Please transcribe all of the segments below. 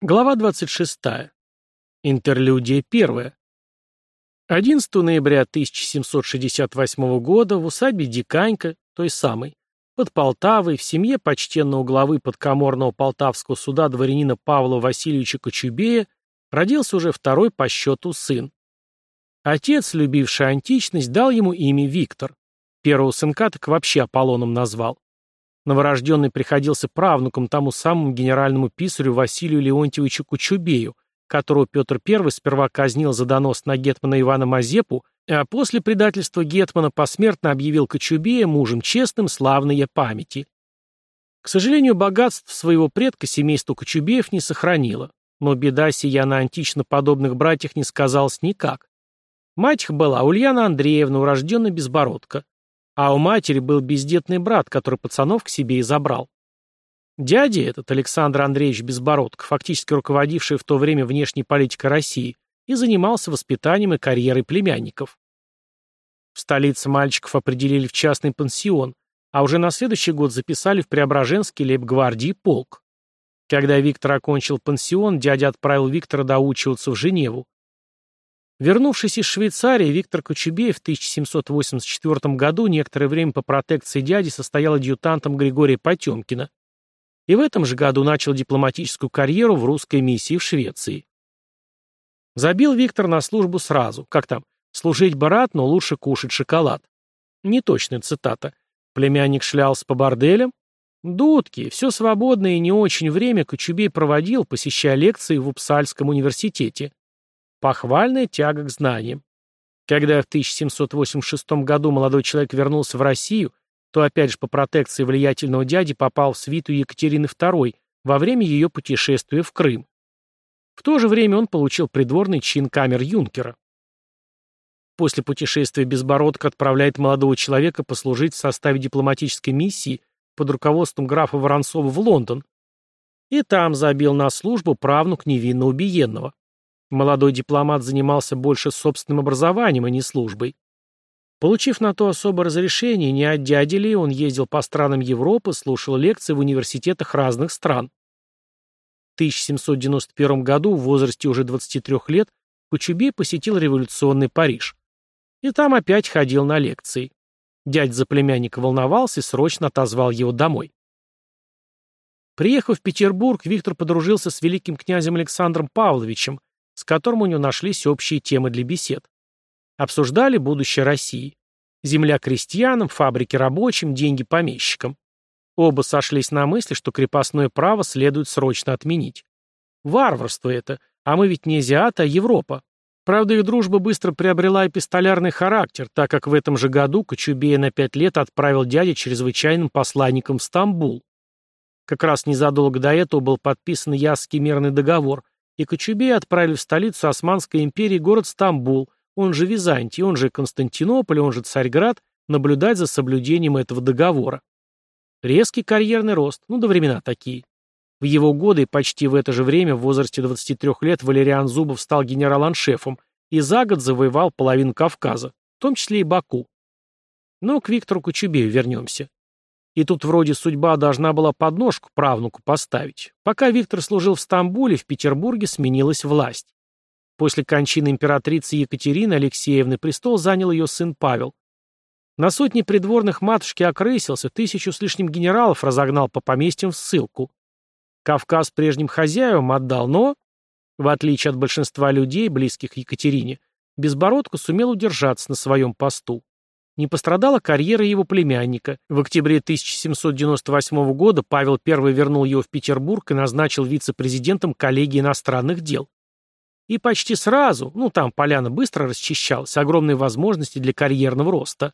Глава 26. Интерлюдия 1. 11 ноября 1768 года в усадьбе Диканька, той самой, под Полтавой, в семье почтенного главы подкоморного полтавского суда дворянина Павла Васильевича Кочубея, родился уже второй по счету сын. Отец, любивший античность, дал ему имя Виктор. Первого сынка так вообще Аполлоном назвал. Новорожденный приходился правнуком тому самому генеральному писарю Василию Леонтьевичу Кучубею, которого Петр I сперва казнил за донос на гетмана Ивана Мазепу, а после предательства гетмана посмертно объявил Кочубея мужем честным, славной памяти. К сожалению, богатств своего предка семейство Кочубеев не сохранило, но беда сия на антично подобных братьях не сказалась никак. Мать их была Ульяна Андреевна, урожденная Безбородка а у матери был бездетный брат, который пацанов к себе и забрал. Дядя этот, Александр Андреевич Безбородко, фактически руководивший в то время внешней политикой России, и занимался воспитанием и карьерой племянников. В столице мальчиков определили в частный пансион, а уже на следующий год записали в Преображенский лейб-гвардии полк. Когда Виктор окончил пансион, дядя отправил Виктора доучиваться в Женеву. Вернувшись из Швейцарии, Виктор Кочубеев в 1784 году некоторое время по протекции дяди состоял адъютантом Григория Потемкина. И в этом же году начал дипломатическую карьеру в русской миссии в Швеции. Забил Виктор на службу сразу. Как там? Служить бы но лучше кушать шоколад. Неточная цитата. Племянник шлялся по борделям? Дудки. Все свободное и не очень время Кочубей проводил, посещая лекции в Упсальском университете. Похвальная тяга к знаниям. Когда в 1786 году молодой человек вернулся в Россию, то опять же по протекции влиятельного дяди попал в свиту Екатерины II во время ее путешествия в Крым. В то же время он получил придворный чин камер-юнкера. После путешествия Безбородко отправляет молодого человека послужить в составе дипломатической миссии под руководством графа Воронцова в Лондон. И там забил на службу правнук невинно убиенного. Молодой дипломат занимался больше собственным образованием, а не службой. Получив на то особое разрешение, не от дяди ли, он ездил по странам Европы, слушал лекции в университетах разных стран. В 1791 году, в возрасте уже 23 лет, Кучубей посетил революционный Париж. И там опять ходил на лекции. Дядь за племянника волновался и срочно отозвал его домой. Приехав в Петербург, Виктор подружился с великим князем Александром Павловичем, с которым у него нашлись общие темы для бесед. Обсуждали будущее России. Земля крестьянам, фабрики рабочим, деньги помещикам. Оба сошлись на мысли, что крепостное право следует срочно отменить. Варварство это, а мы ведь не Азиата, а Европа. Правда, их дружба быстро приобрела эпистолярный характер, так как в этом же году Кочубея на пять лет отправил дядя чрезвычайным посланником в Стамбул. Как раз незадолго до этого был подписан Ясский мирный договор, и Кочубей отправили в столицу Османской империи город Стамбул, он же Византий, он же Константинополь, он же Царьград, наблюдать за соблюдением этого договора. Резкий карьерный рост, ну до времена такие. В его годы и почти в это же время, в возрасте 23 лет, Валериан Зубов стал генерал-аншефом и за год завоевал половину Кавказа, в том числе и Баку. Но к Виктору Кочубею вернемся. И тут вроде судьба должна была подножку правнуку поставить. Пока Виктор служил в Стамбуле, в Петербурге сменилась власть. После кончины императрицы Екатерины Алексеевны престол занял ее сын Павел. На сотни придворных матушки окрысился, тысячу с лишним генералов разогнал по поместьям в ссылку. Кавказ прежним хозяевам отдал, но, в отличие от большинства людей, близких Екатерине, Безбородко сумел удержаться на своем посту. Не пострадала карьера его племянника. В октябре 1798 года Павел I вернул его в Петербург и назначил вице-президентом коллегии иностранных дел. И почти сразу, ну там поляна быстро расчищалась, огромные возможности для карьерного роста.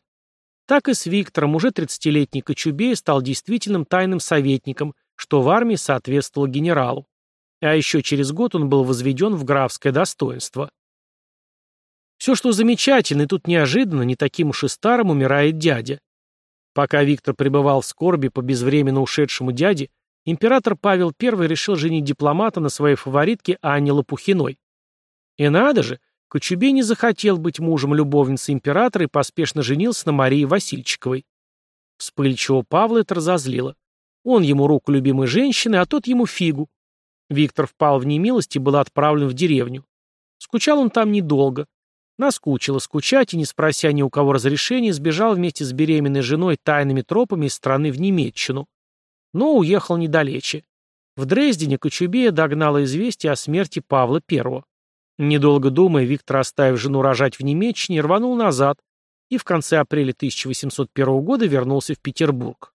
Так и с Виктором, уже 30-летний Кочубей стал действительным тайным советником, что в армии соответствовало генералу. А еще через год он был возведен в графское достоинство. Все, что замечательно, и тут неожиданно, не таким уж и старым, умирает дядя. Пока Виктор пребывал в скорби по безвременно ушедшему дяде, император Павел I решил женить дипломата на своей фаворитке Анне Лопухиной. И надо же, Кочубей не захотел быть мужем любовницы императора и поспешно женился на Марии Васильчиковой. Вспыльчивого Павла это разозлило. Он ему руку любимой женщины, а тот ему фигу. Виктор впал в немилость и был отправлен в деревню. Скучал он там недолго. Наскучило скучать и, не спрося ни у кого разрешения, сбежал вместе с беременной женой тайными тропами из страны в Немеччину. Но уехал недалече. В Дрездене Кочубея догнало известие о смерти Павла I. Недолго думая, Виктор, оставив жену рожать в Немеччине, рванул назад и в конце апреля 1801 года вернулся в Петербург.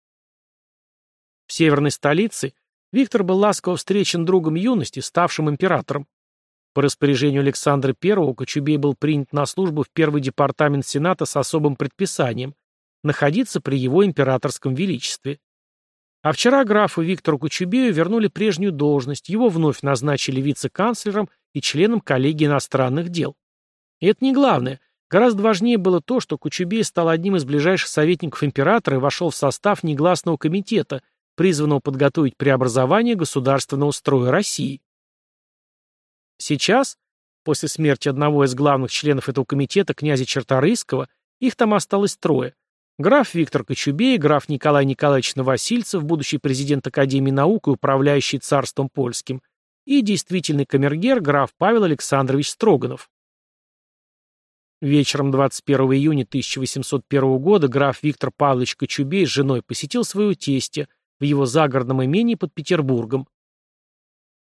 В северной столице Виктор был ласково встречен другом юности, ставшим императором. По распоряжению Александра I Кочубей был принят на службу в первый департамент Сената с особым предписанием находиться при его императорском величестве. А вчера графу Виктору Кочубею вернули прежнюю должность, его вновь назначили вице-канцлером и членом коллегии иностранных дел. И это не главное. Гораздо важнее было то, что Кочубей стал одним из ближайших советников императора и вошел в состав негласного комитета, призванного подготовить преобразование государственного строя России. Сейчас, после смерти одного из главных членов этого комитета, князя Черторийского, их там осталось трое. Граф Виктор Кочубей, граф Николай Николаевич Новосильцев, будущий президент Академии наук и управляющий царством польским, и действительный камергер граф Павел Александрович Строганов. Вечером 21 июня 1801 года граф Виктор Павлович Кочубей с женой посетил своего тестя в его загородном имении под Петербургом.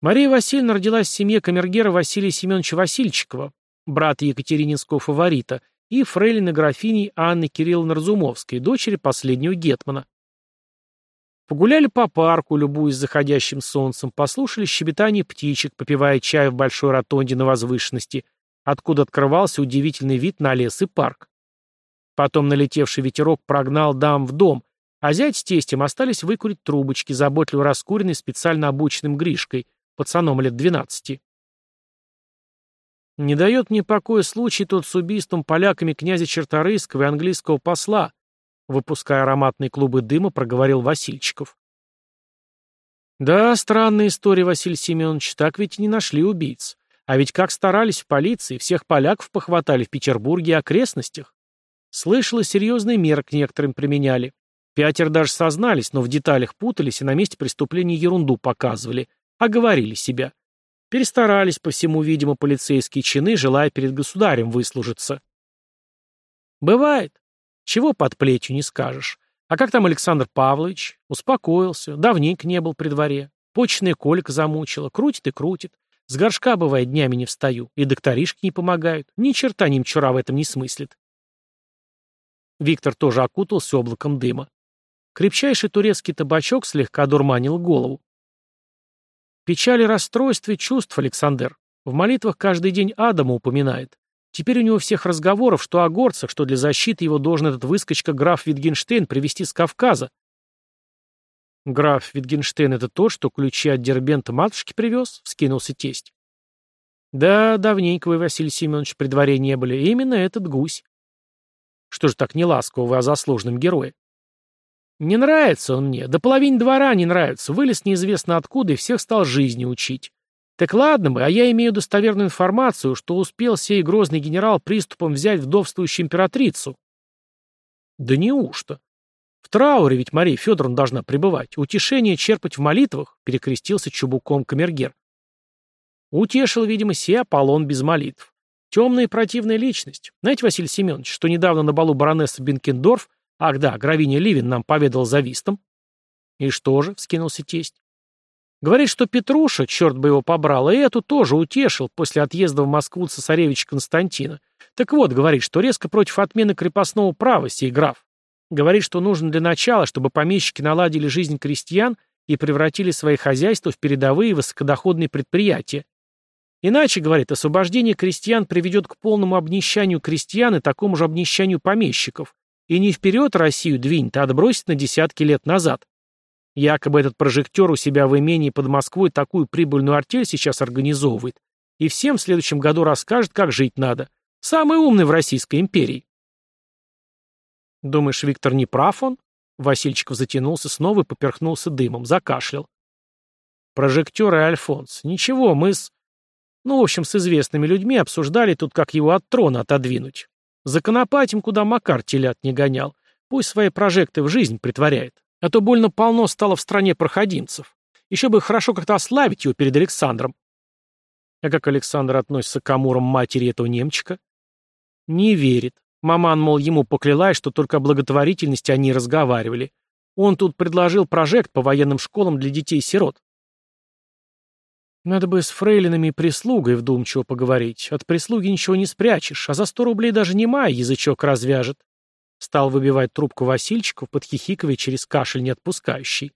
Мария Васильевна родилась в семье камергера Василия Семеновича Васильчикова, брата Екатерининского фаворита, и фрейлины графини Анны Кирилловны Разумовской, дочери последнего гетмана. Погуляли по парку, любуясь заходящим солнцем, послушали щебетание птичек, попивая чай в большой ротонде на возвышенности, откуда открывался удивительный вид на лес и парк. Потом налетевший ветерок прогнал дам в дом, а зять с тестем остались выкурить трубочки, заботливо раскуренные специально обученным Гришкой, пацаном лет двенадцати. Не дает мне покоя случай тот с убийством поляками князя Черторийского и английского посла, выпуская ароматные клубы дыма, проговорил Васильчиков. Да, странная история, Василий Семенович, так ведь не нашли убийц. А ведь как старались в полиции, всех поляков похватали в Петербурге и окрестностях. Слышала, серьезные меры к некоторым применяли. Пятеро даже сознались, но в деталях путались и на месте преступления ерунду показывали, оговорили себя. Перестарались по всему, видимо, полицейские чины, желая перед государем выслужиться. Бывает. Чего под плетью не скажешь. А как там Александр Павлович? Успокоился. Давненько не был при дворе. Почная колька замучила. Крутит и крутит. С горшка, бывает, днями не встаю. И докторишки не помогают. Ни черта немчура в этом не смыслит. Виктор тоже окутался облаком дыма. Крепчайший турецкий табачок слегка дурманил голову. Печали, расстройства чувств Александр. В молитвах каждый день Адама упоминает. Теперь у него всех разговоров, что о горцах, что для защиты его должен этот выскочка граф Витгенштейн привезти с Кавказа. Граф Витгенштейн — это то, что ключи от Дербента матушке привез? — вскинулся тесть. Да, давненько вы, Василий Семенович, при дворе не были. Именно этот гусь. Что же так неласково вы о заслуженном герое? Не нравится он мне, до половины двора не нравится, вылез неизвестно откуда и всех стал жизни учить. Так ладно бы, а я имею достоверную информацию, что успел сей грозный генерал приступом взять вдовствующую императрицу. Да неужто? В трауре ведь Мария Федоровна должна пребывать. Утешение черпать в молитвах, перекрестился чубуком камергер. Утешил, видимо, сей Аполлон без молитв. Темная и противная личность. Знаете, Василий Семенович, что недавно на балу баронессы Бенкендорф, ах да, Гравиня Ливин нам поведал за вистом? И что же, вскинулся тесть. Говорит, что Петруша, черт бы его побрал, и эту тоже утешил после отъезда в Москву цесаревича Константина. Так вот, говорит, что резко против отмены крепостного права сей граф. Говорит, что нужно для начала, чтобы помещики наладили жизнь крестьян и превратили свои хозяйства в передовые высокодоходные предприятия. Иначе, говорит, освобождение крестьян приведет к полному обнищанию крестьян и такому же обнищанию помещиков. И не вперед Россию двинет, а отбросит на десятки лет назад. Якобы этот прожектор у себя в имении под Москвой такую прибыльную артель сейчас организовывает. И всем в следующем году расскажет, как жить надо. Самый умный в Российской империи. Думаешь, Виктор не прав он? Васильчиков затянулся снова и поперхнулся дымом, закашлял. Прожектор и Альфонс. Ничего, мы с... Ну, в общем, с известными людьми обсуждали тут, как его от трона отодвинуть. Законопатим, куда Макар телят не гонял. Пусть свои прожекты в жизнь притворяет. А то больно полно стало в стране проходимцев. Еще бы хорошо как-то ославить его перед Александром. А как Александр относится к амурам матери этого немчика? Не верит. Маман, мол, ему поклялась, что только о благотворительности они разговаривали. Он тут предложил прожект по военным школам для детей-сирот. Надо бы с фрейлинами и прислугой вдумчиво поговорить. От прислуги ничего не спрячешь, а за сто рублей даже не май язычок развяжет. Стал выбивать трубку Васильчиков, подхихиковый через кашель не отпускающий.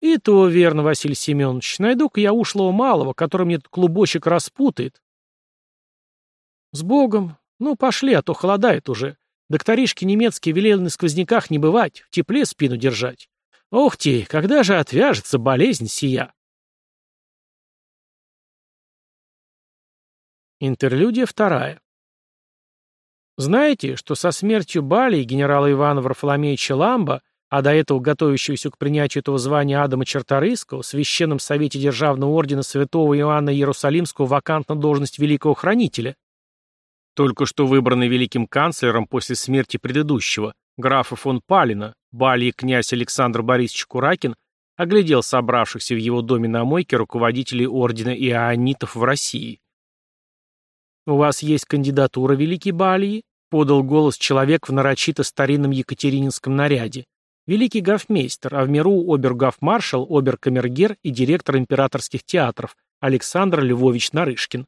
И то верно, Василий Семенович. Найду-ка я ушлого малого, который мне этот клубочек распутает. С Богом. Ну, пошли, а то холодает уже. Докторишки немецкие велели на сквозняках не бывать, в тепле спину держать. Ох ты, когда же отвяжется болезнь сия? Интерлюдия вторая. Знаете, что со смертью Бали и генерала Ивана Варфоломеевича Ламба, а до этого готовящегося к принятию этого звания Адама Черторыйского, в Священном Совете Державного Ордена Святого Иоанна Иерусалимского вакантна должность Великого Хранителя? Только что выбранный великим канцлером после смерти предыдущего, графа фон Палина, Бали и князь Александр Борисович Куракин, оглядел собравшихся в его доме на мойке руководителей Ордена Иоаннитов в России. «У вас есть кандидатура, великий Балии?» — подал голос человек в нарочито старинном екатерининском наряде. Великий гофмейстер, а в миру обергофмаршал, оберкамергер и директор императорских театров Александр Львович Нарышкин.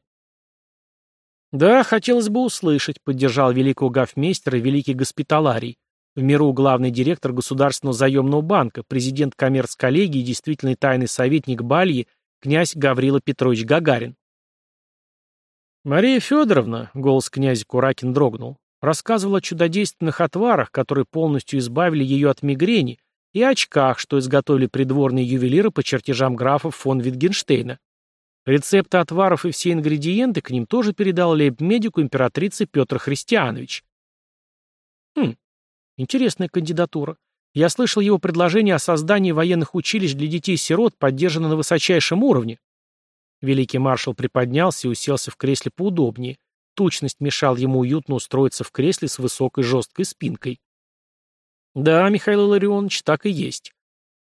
«Да, хотелось бы услышать», — поддержал великого гофмейстера великий госпиталарий. В миру главный директор Государственного заемного банка, президент коммерц-коллегии и действительный тайный советник Бальи, князь Гаврила Петрович Гагарин. Мария Федоровна, голос князя Куракин дрогнул, рассказывала о чудодейственных отварах, которые полностью избавили ее от мигрени, и очках, что изготовили придворные ювелиры по чертежам графов фон Витгенштейна. Рецепты отваров и все ингредиенты к ним тоже передал лейб-медику императрицы Петр Христианович. Хм, интересная кандидатура. Я слышал его предложение о создании военных училищ для детей-сирот, поддержано на высочайшем уровне. Великий маршал приподнялся и уселся в кресле поудобнее. Тучность мешал ему уютно устроиться в кресле с высокой жесткой спинкой. Да, Михаил Илларионович, так и есть.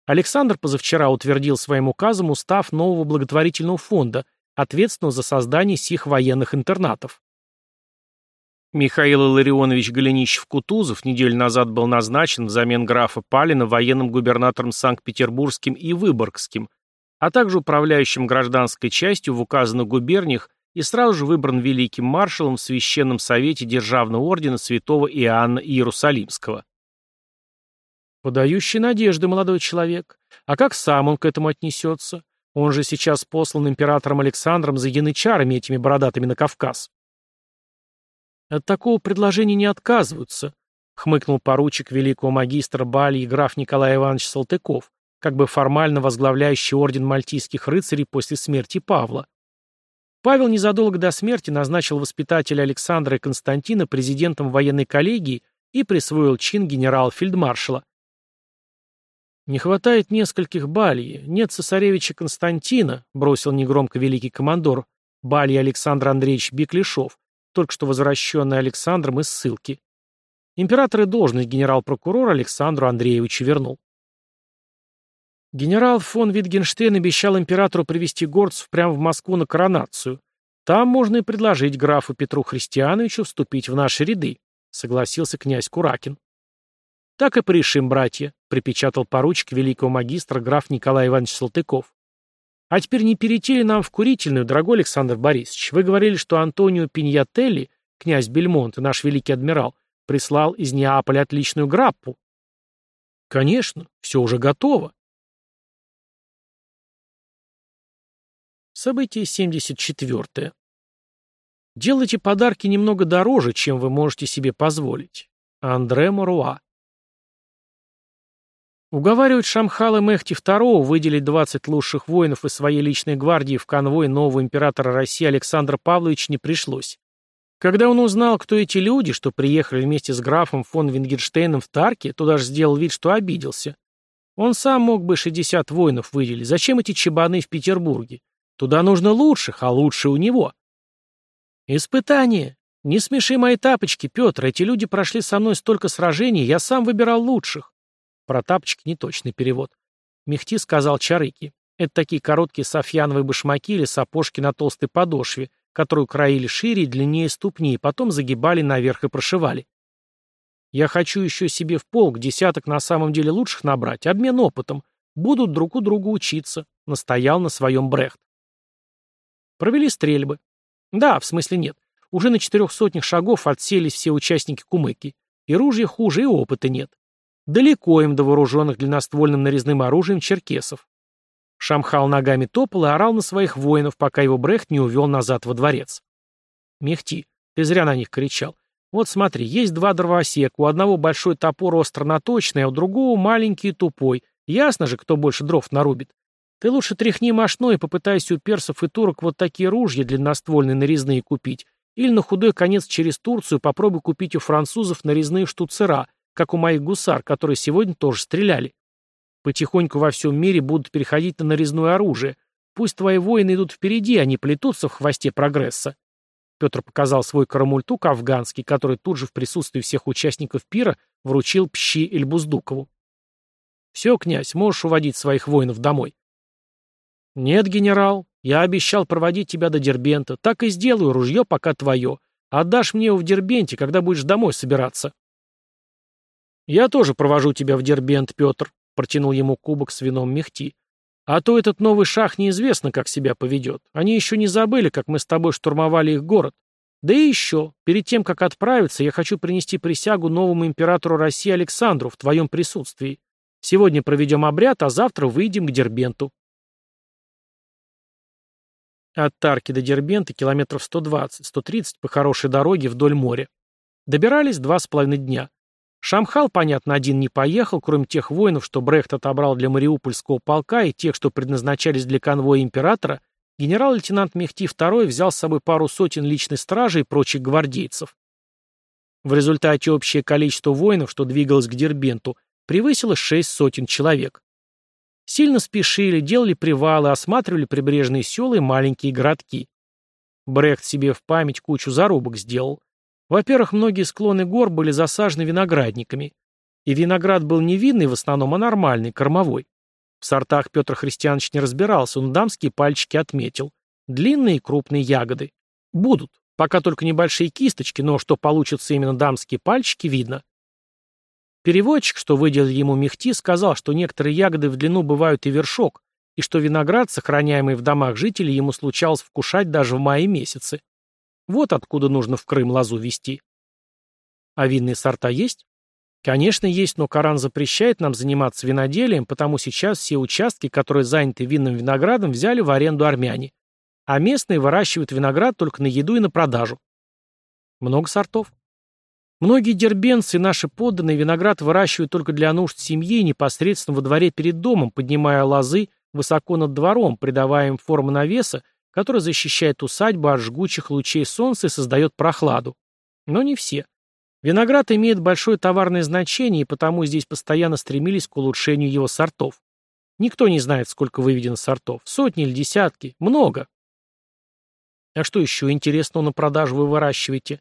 Александр позавчера утвердил своим указом устав нового благотворительного фонда, ответственного за создание сих военных интернатов. Михаил Илларионович Голенищев-Кутузов неделю назад был назначен взамен графа Палина военным губернатором Санкт-Петербургским и Выборгским, а также управляющим гражданской частью в указанных губерниях и сразу же выбран великим маршалом в Священном Совете Державного Ордена Святого Иоанна Иерусалимского. Подающий надежды молодой человек. А как сам он к этому отнесется? Он же сейчас послан императором Александром за янычарами этими бородатыми на Кавказ. От такого предложения не отказываются, хмыкнул поручик великого магистра Бали и граф Николай Иванович Салтыков, как бы формально возглавляющий орден мальтийских рыцарей после смерти Павла. Павел незадолго до смерти назначил воспитателя Александра и Константина президентом военной коллегии и присвоил чин генерал-фельдмаршала. «Не хватает нескольких балий. Нет цесаревича Константина», — бросил негромко великий командор, балий Александр Андреевич Беклешов, только что возвращенный Александром из ссылки. Император и должность генерал-прокурора Александру Андреевичу вернул. Генерал фон Витгенштейн обещал императору привести горцев прямо в Москву на коронацию. Там можно и предложить графу Петру Христиановичу вступить в наши ряды, согласился князь Куракин. Так и порешим, братья, припечатал поручик великого магистра граф Николай Иванович Салтыков. А теперь не перейти ли нам в курительную, дорогой Александр Борисович? Вы говорили, что Антонио Пиньятелли, князь Бельмонт и наш великий адмирал, прислал из Неаполя отличную граппу. Конечно, все уже готово. Событие 74. Делайте подарки немного дороже, чем вы можете себе позволить. Андре Моруа. Уговаривать Шамхала Мехти II выделить 20 лучших воинов из своей личной гвардии в конвой нового императора России Александра Павловича не пришлось. Когда он узнал, кто эти люди, что приехали вместе с графом фон Вингенштейном в Тарке, то даже сделал вид, что обиделся. Он сам мог бы 60 воинов выделить. Зачем эти чебаны в Петербурге? Туда нужно лучших, а лучше у него. Испытание. Не смеши мои тапочки, Петр. Эти люди прошли со мной столько сражений, я сам выбирал лучших. Про тапочки неточный перевод. Мехти сказал Чарыки. Это такие короткие софьяновые башмаки или сапожки на толстой подошве, которую краили шире и длиннее ступни, и потом загибали наверх и прошивали. Я хочу еще себе в полк десяток на самом деле лучших набрать, обмен опытом. Будут друг у друга учиться, настоял на своем Брехт. Провели стрельбы. Да, в смысле нет. Уже на четырех сотнях шагов отселись все участники кумыки. И ружья хуже, и опыта нет. Далеко им до вооруженных длинноствольным нарезным оружием черкесов. Шамхал ногами топал и орал на своих воинов, пока его Брехт не увел назад во дворец. «Мехти, ты зря на них кричал. Вот смотри, есть два дровосека, у одного большой топор остро-наточный, а у другого маленький и тупой. Ясно же, кто больше дров нарубит. Ты лучше тряхни мошной и попытайся у персов и турок вот такие ружья длинноствольные нарезные купить. Или на худой конец через Турцию попробуй купить у французов нарезные штуцера, как у моих гусар, которые сегодня тоже стреляли. Потихоньку во всем мире будут переходить на нарезное оружие. Пусть твои воины идут впереди, а не плетутся в хвосте прогресса. Петр показал свой карамультук афганский, который тут же в присутствии всех участников пира вручил Пщи Эльбуздукову. «Все, князь, можешь уводить своих воинов домой». «Нет, генерал, я обещал проводить тебя до Дербента. Так и сделаю, ружье пока твое. Отдашь мне его в Дербенте, когда будешь домой собираться». «Я тоже провожу тебя в Дербент, Петр», Протянул ему кубок с вином Мехти. А то этот новый шах неизвестно, как себя поведет. Они еще не забыли, как мы с тобой штурмовали их город. Да и еще, перед тем, как отправиться, я хочу принести присягу новому императору России Александру в твоем присутствии. Сегодня проведем обряд, а завтра выйдем к Дербенту. От Тарки до Дербента километров 120-130 по хорошей дороге вдоль моря. Добирались два с половиной дня. Шамхал, понятно, один не поехал, кроме тех воинов, что Брехт отобрал для Мариупольского полка и тех, что предназначались для конвоя императора, генерал-лейтенант Мехти II взял с собой пару сотен личной стражи и прочих гвардейцев. В результате общее количество воинов, что двигалось к Дербенту, превысило шесть сотен человек. Сильно спешили, делали привалы, осматривали прибрежные села и маленькие городки. Брехт себе в память кучу зарубок сделал. Во-первых, многие склоны гор были засажены виноградниками. И виноград был не винный в основном, а нормальный, кормовой. В сортах Петр Христианович не разбирался, он дамские пальчики отметил. Длинные и крупные ягоды. Будут. Пока только небольшие кисточки, но что получатся именно дамские пальчики, видно. Переводчик, что выделил ему мехти, сказал, что некоторые ягоды в длину бывают и вершок, и что виноград, сохраняемый в домах жителей, ему случалось вкушать даже в мае месяце. Вот откуда нужно в Крым лозу вести. А винные сорта есть? Конечно, есть, но Коран запрещает нам заниматься виноделием, потому сейчас все участки, которые заняты винным виноградом, взяли в аренду армяне. А местные выращивают виноград только на еду и на продажу. Много сортов. Многие дербенцы и наши подданные виноград выращивают только для нужд семьи непосредственно во дворе перед домом, поднимая лозы высоко над двором, придавая им форму навеса, который защищает усадьбу от жгучих лучей солнца и создает прохладу. Но не все. Виноград имеет большое товарное значение, и потому здесь постоянно стремились к улучшению его сортов. Никто не знает, сколько выведено сортов. Сотни или десятки. Много. А что еще интересного на продажу вы выращиваете?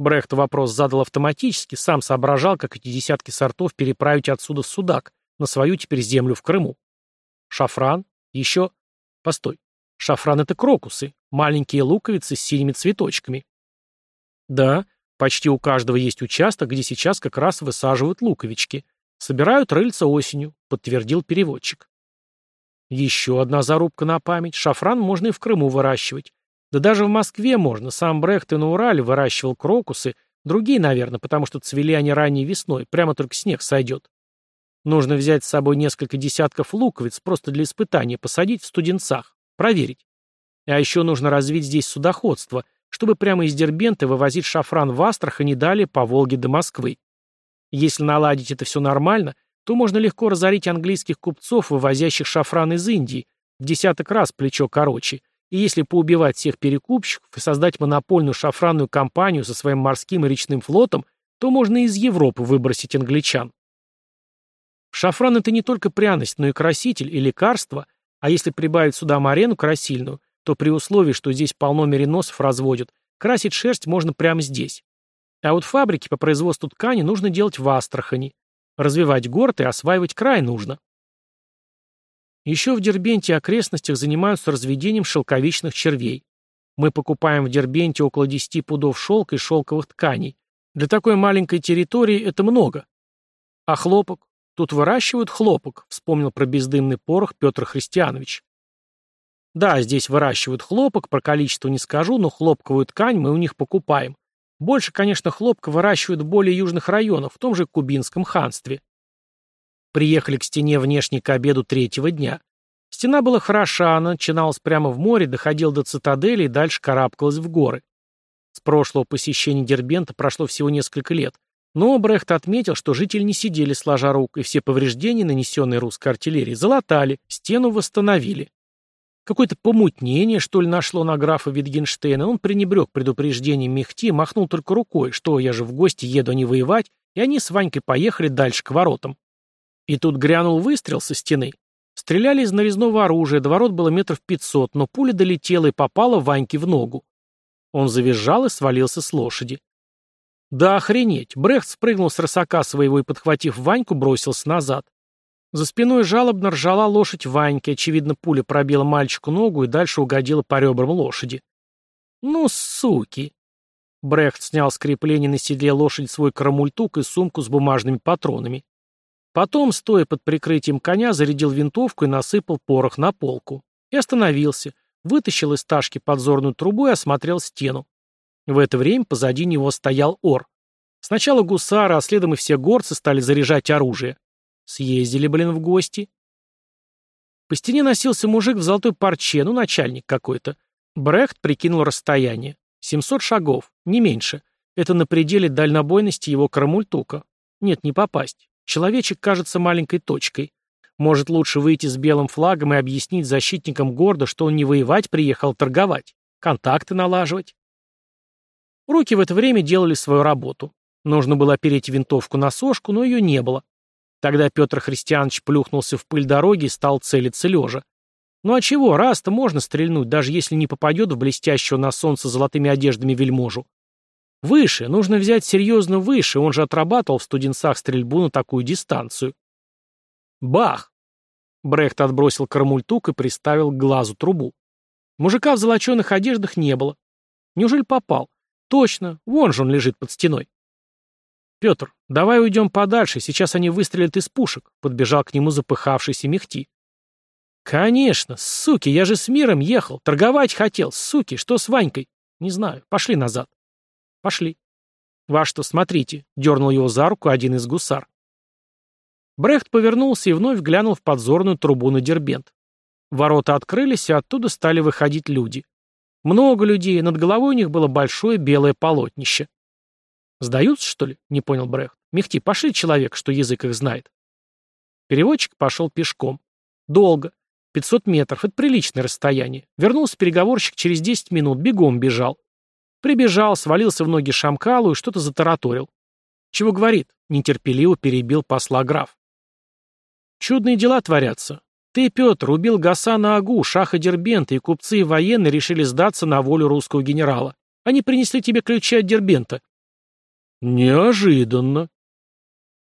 Брехт вопрос задал автоматически, сам соображал, как эти десятки сортов переправить отсюда Судак, на свою теперь землю в Крыму. Шафран? Еще? Постой. Шафран — это крокусы, маленькие луковицы с синими цветочками. Да, почти у каждого есть участок, где сейчас как раз высаживают луковички. Собирают рыльца осенью, подтвердил переводчик. Еще одна зарубка на память. Шафран можно и в Крыму выращивать. Да даже в Москве можно. Сам Брехт и на Урале выращивал крокусы. Другие, наверное, потому что цвели они ранней весной. Прямо только снег сойдет. Нужно взять с собой несколько десятков луковиц, просто для испытания, посадить в студенцах. Проверить. А еще нужно развить здесь судоходство, чтобы прямо из Дербента вывозить шафран в Астрахань далее по Волге до Москвы. Если наладить это все нормально, то можно легко разорить английских купцов, вывозящих шафран из Индии, в десяток раз плечо короче. И если поубивать всех перекупщиков и создать монопольную шафранную компанию со своим морским и речным флотом, то можно из Европы выбросить англичан. Шафран – это не только пряность, но и краситель и лекарство – а если прибавить сюда марену красильную, то при условии, что здесь полно мериносов разводят, красить шерсть можно прямо здесь. А вот фабрики по производству ткани нужно делать в Астрахани. Развивать город и осваивать край нужно. Еще в Дербенте и окрестностях занимаются разведением шелковичных червей. Мы покупаем в Дербенте около 10 пудов шелка и шелковых тканей. Для такой маленькой территории это много. А хлопок? Тут выращивают хлопок, вспомнил про бездымный порох Петр Христианович. Да, здесь выращивают хлопок, про количество не скажу, но хлопковую ткань мы у них покупаем. Больше, конечно, хлопка выращивают в более южных районах, в том же Кубинском ханстве. Приехали к стене внешне к обеду третьего дня. Стена была хороша, она начиналась прямо в море, доходила до цитадели и дальше карабкалась в горы. С прошлого посещения Дербента прошло всего несколько лет, но Брехт отметил, что жители не сидели сложа рук, и все повреждения, нанесенные русской артиллерией, залатали, стену восстановили. Какое-то помутнение, что ли, нашло на графа Витгенштейна, он пренебрег предупреждением Мехти, махнул только рукой, что я же в гости еду, а не воевать, и они с Ванькой поехали дальше к воротам. И тут грянул выстрел со стены. Стреляли из нарезного оружия, до ворот было метров пятьсот, но пуля долетела и попала Ваньке в ногу. Он завизжал и свалился с лошади. Да охренеть! Брехт спрыгнул с рысака своего и, подхватив Ваньку, бросился назад. За спиной жалобно ржала лошадь Ваньки, очевидно, пуля пробила мальчику ногу и дальше угодила по ребрам лошади. «Ну, суки!» Брехт снял с крепления на седле лошадь свой карамультук и сумку с бумажными патронами. Потом, стоя под прикрытием коня, зарядил винтовку и насыпал порох на полку. И остановился, вытащил из ташки подзорную трубу и осмотрел стену. В это время позади него стоял ор. Сначала гусары, а следом и все горцы стали заряжать оружие. Съездили, блин, в гости. По стене носился мужик в золотой парче, ну, начальник какой-то. Брехт прикинул расстояние. 700 шагов, не меньше. Это на пределе дальнобойности его карамультука. Нет, не попасть. Человечек кажется маленькой точкой. Может, лучше выйти с белым флагом и объяснить защитникам города, что он не воевать приехал, торговать, контакты налаживать. Руки в это время делали свою работу. Нужно было опереть винтовку на сошку, но ее не было. Тогда Петр Христианович плюхнулся в пыль дороги и стал целиться лежа. Ну а чего, раз-то можно стрельнуть, даже если не попадет в блестящего на солнце золотыми одеждами вельможу. Выше, нужно взять серьезно выше, он же отрабатывал в студенцах стрельбу на такую дистанцию. Бах! Брехт отбросил кармультук и приставил к глазу трубу. Мужика в золоченых одеждах не было. Неужели попал? Точно, вон же он лежит под стеной. Петр, давай уйдем подальше, сейчас они выстрелят из пушек, подбежал к нему запыхавшийся мехти. Конечно, суки, я же с миром ехал, торговать хотел, суки, что с Ванькой? Не знаю, пошли назад. Пошли. Ваш что, смотрите, дернул его за руку один из гусар. Брехт повернулся и вновь глянул в подзорную трубу на Дербент. Ворота открылись, и оттуда стали выходить люди. Много людей, над головой у них было большое белое полотнище. «Сдаются, что ли?» — не понял Брехт. «Мехти, пошли человек, что язык их знает». Переводчик пошел пешком. Долго. 500 метров — это приличное расстояние. Вернулся переговорщик через 10 минут, бегом бежал. Прибежал, свалился в ноги Шамкалу и что-то затараторил. «Чего говорит?» — нетерпеливо перебил посла граф. «Чудные дела творятся. Ты, Петр, убил Гасана Агу, Шаха Дербента, и купцы и военные решили сдаться на волю русского генерала. Они принесли тебе ключи от Дербента». «Неожиданно»,